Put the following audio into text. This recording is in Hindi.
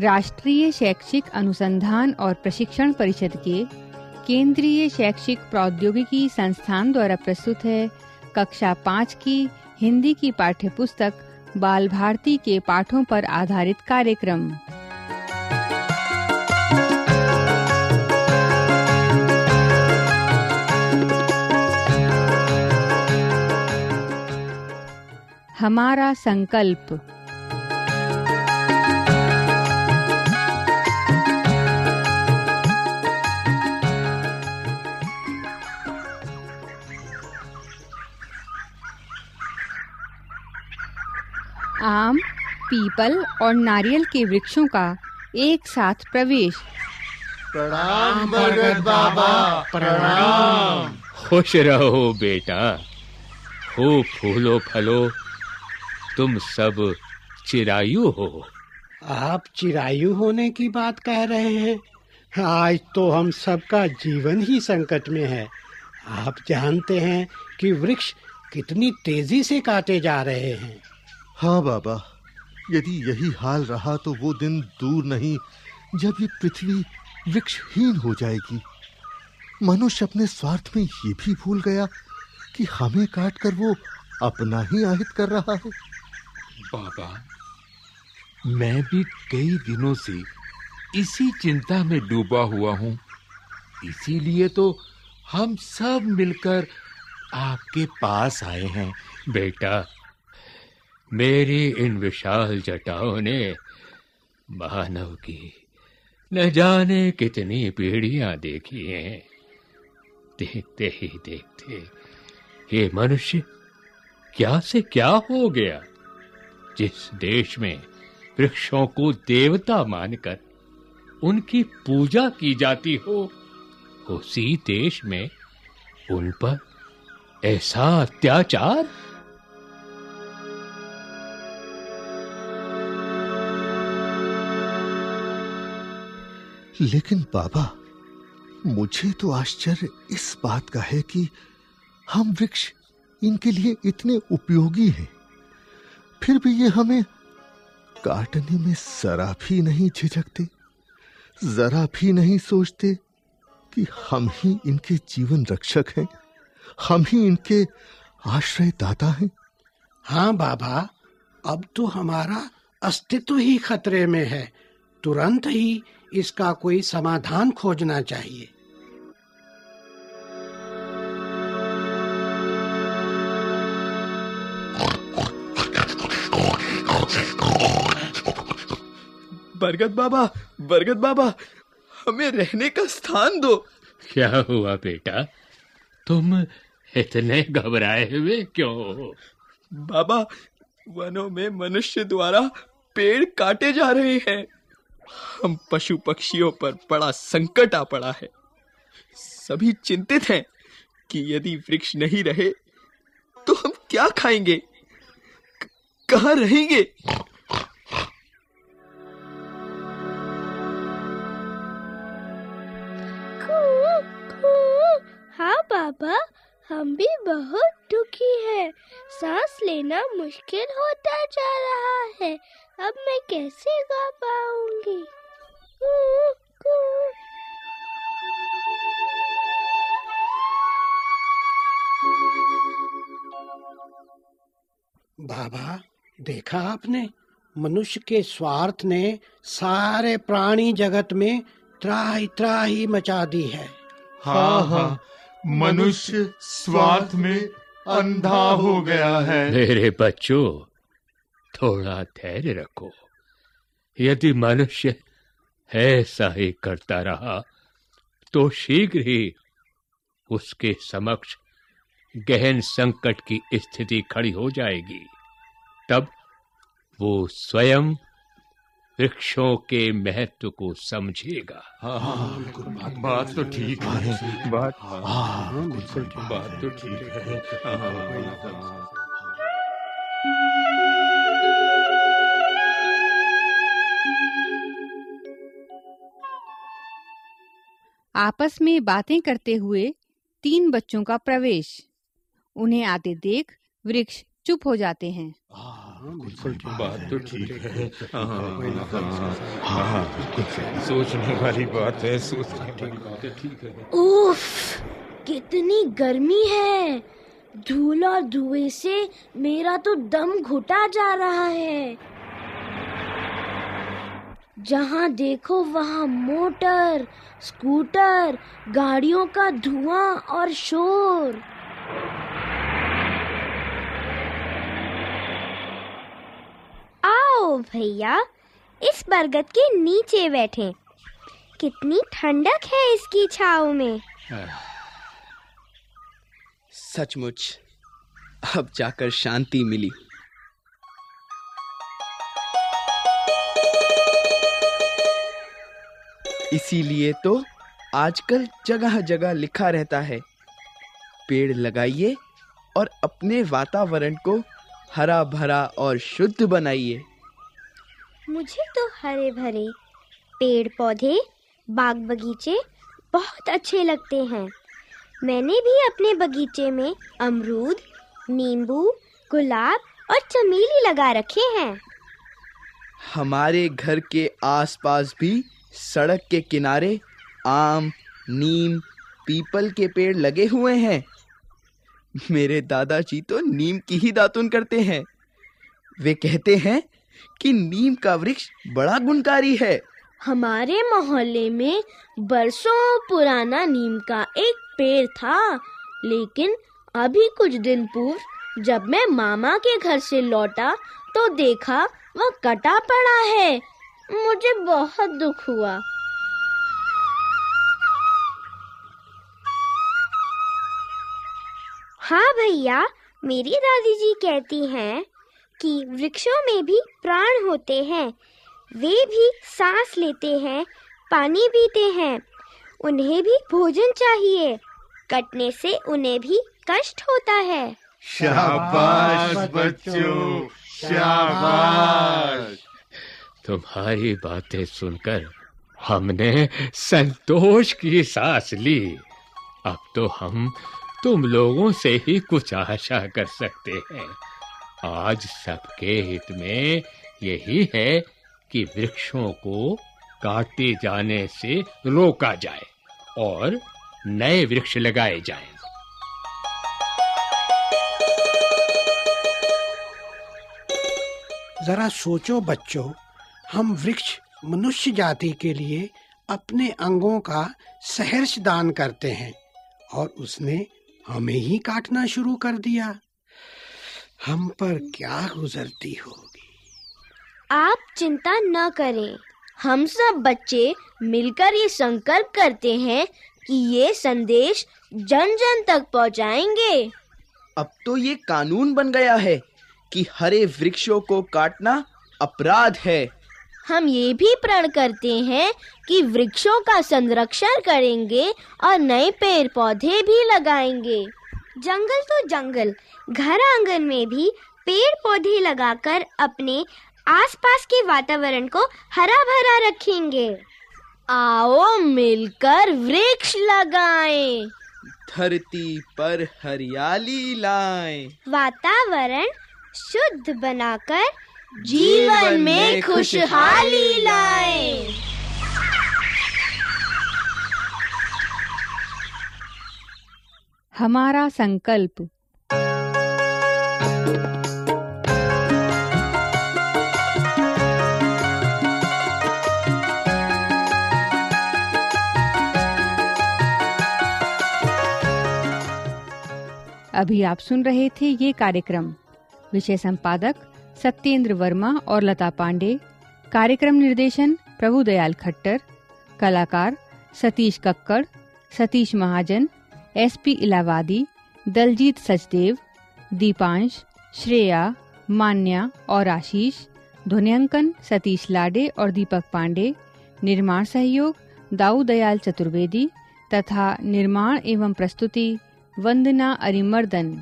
राष्ट्रीय शैक्षिक अनुसंधान और प्रशिक्षण परिषद के केंद्रीय शैक्षिक प्रौद्योगिकी संस्थान द्वारा प्रस्तुत है कक्षा पाँच की हिंदी की पाठ्यपुस्तक बाल भारती के पाठों पर आधारित कार्यक्रम। हमारा संकल्प। आम पीपल और नारियल के वृक्षों का एक साथ प्रवेश। प्रणाम बरगद बाबा। प्रणाम। खुश रहो बेटा। हो फूलो फलो तुम सब चिरायु हो। आप चिरायु होने की बात कह रहे हैं? आज तो हम सबका जीवन ही संकट में है। आप जानते हैं कि वृक्ष कितनी तेज़ी से काटे जा रहे हैं। हाँ बाबा यदि यही हाल रहा तो वो दिन दूर नहीं जब ये पृथ्वी वृक्षहीन हो जाएगी। मनुष्य अपने स्वार्थ में ये भी भूल गया कि हमें काट कर वो अपना ही आहित कर रहा है। बाबा मैं भी कई दिनों से इसी चिंता में डूबा हुआ हूँ। इसीलिए तो हम सब मिलकर आपके पास आए हैं। बेटा मेरी इन विशाल जटाओं ने मानव की न जाने कितनी पीढ़ियाँ देखी हैं। देखते ही देखते ये मनुष्य क्या से क्या हो गया? जिस देश में वृक्षों को देवता मानकर उनकी पूजा की जाती हो, उसी देश में उन पर ऐसा अत्याचार? लेकिन बाबा, मुझे तो आश्चर्य इस बात का है कि हम वृक्ष इनके लिए इतने उपयोगी हैं। फिर भी ये हमें काटने में जरा भी नहीं झिझकते, जरा भी नहीं सोचते कि हम ही इनके जीवन रक्षक हैं, हम ही इनके आश्रय दाता हैं। हाँ बाबा, अब तो हमारा अस्तित्व ही खतरे में है। तुरंत ही इसका कोई समाधान खोजना चाहिए। बरगद बाबा बरगद बाबा हमें रहने का स्थान दो। क्या हुआ बेटा? तुम इतने घबराए हुए क्यों हो? बाबा वनों में मनुष्य द्वारा पेड़ काटे जा रहे हैं। हम पशु पक्षियों पर बड़ा संकट आ पड़ा है। सभी चिंतित हैं कि यदि वृक्ष नहीं रहे तो हम क्या खाएँगे? कहाँ रहेंगे? हाँ बाबा हम भी बहुत दुखी हैं। सांस लेना मुश्किल होता जा रहा है। अब मैं कैसे गा पाऊँगी? बाबा देखा आपने? मनुष्य के स्वार्थ ने सारे प्राणी जगत में त्राही त्राही मचा दी है। हाँ हाँ। मनुष्य स्वार्थ में अंधा हो गया है। मेरे बच्चों, थोड़ा धैर्य रखो। यदि मनुष्य ऐसा ही करता रहा तो शीघ्र ही उसके समक्ष गहन संकट की स्थिति खड़ी हो जाएगी। तब वो स्वयं वृक्षों के महत्व को समझेगा हाँ, हाँ, बात, बात तो ठीक है बात हाँ, बात तो ठीक है आपस में बातें करते हुए तीन बच्चों का प्रवेश उन्हें आते देख वृक्ष चुप हो जाते हैं बिल्कुल बात तो ठीक है। हाँ, हाँ, हाँ, सोचने वाली बात है सोचने वाली बात है ठीक है। उफ कितनी गर्मी है। धूल और धुएँ से मेरा तो दम घुटा जा रहा है। जहाँ देखो वहाँ मोटर स्कूटर गाड़ियों का धुआँ और शोर। भैया, इस बरगद के नीचे बैठे। कितनी ठंडक है इसकी छाव में। सचमुच, अब जाकर शांति मिली। इसीलिए तो आजकल जगह जगह लिखा रहता है, पेड़ लगाइए और अपने वातावरण को हरा भरा और शुद्ध बनाइए। मुझे तो हरे भरे पेड़ पौधे, बाग बगीचे बहुत अच्छे लगते हैं। मैंने भी अपने बगीचे में अमरूद, नींबू, गुलाब और चमेली लगा रखे हैं। हमारे घर के आसपास भी सड़क के किनारे आम, नीम, पीपल के पेड़ लगे हुए हैं। मेरे दादाजी तो नीम की ही दातुन करते हैं। वे कहते हैं कि नीम का वृक्ष बड़ा गुणकारी है। हमारे मोहल्ले में बरसों पुराना नीम का एक पेड़ था, लेकिन अभी कुछ दिन पूर्व जब मैं मामा के घर से लौटा तो देखा वह कटा पड़ा है। मुझे बहुत दुख हुआ। हाँ भैया, मेरी दादी जी कहती हैं कि वृक्षों में भी प्राण होते हैं। वे भी सांस लेते हैं पानी पीते हैं। उन्हें भी भोजन चाहिए। कटने से उन्हें भी कष्ट होता है। शाबाश बच्चों। शाबाश। तुम्हारी बातें सुनकर हमने संतोष की सांस ली। अब तो हम तुम लोगों से ही कुछ आशा कर सकते हैं। आज सबके हित में यही है कि वृक्षों को काटे जाने से रोका जाए और नए वृक्ष लगाए जाएँ। जरा सोचो बच्चों, हम वृक्ष मनुष्य जाति के लिए अपने अंगों का सहर्ष दान करते हैं और उसने हमें ही काटना शुरू कर दिया हम पर क्या गुजरती होगी? आप चिंता न करें। हम सब बच्चे मिलकर ये संकल्प करते हैं कि ये संदेश जन जन तक पहुंचाएँगे। अब तो ये कानून बन गया है कि हरे वृक्षों को काटना अपराध है। हम ये भी प्रण करते हैं कि वृक्षों का संरक्षण करेंगे और नए पेड़ पौधे भी लगाएँगे। जंगल तो जंगल घर आँगन में भी पेड़ पौधे लगाकर अपने आसपास के वातावरण को हरा भरा रखेंगे। आओ मिलकर वृक्ष लगाएँ। धरती पर हरियाली लाएँ। वातावरण शुद्ध बनाकर जीवन में खुशहाली लाएँ। हमारा संकल्प। अभी आप सुन रहे थे ये कार्यक्रम। विषय संपादक सत्येंद्र वर्मा और लता पांडे। कार्यक्रम निर्देशन प्रभुदयाल खट्टर। कलाकार सतीश कक्कड़, सतीश महाजन एसपी इलावादी दलजीत सचदेव, दीपांश, श्रेया, मान्या और आशीष, ध्वनियांकन सतीश लाडे और दीपक पांडे, निर्माण सहयोग दाऊ दयाल चतुर्वेदी तथा निर्माण एवं प्रस्तुति वंदना अरिमर्दन।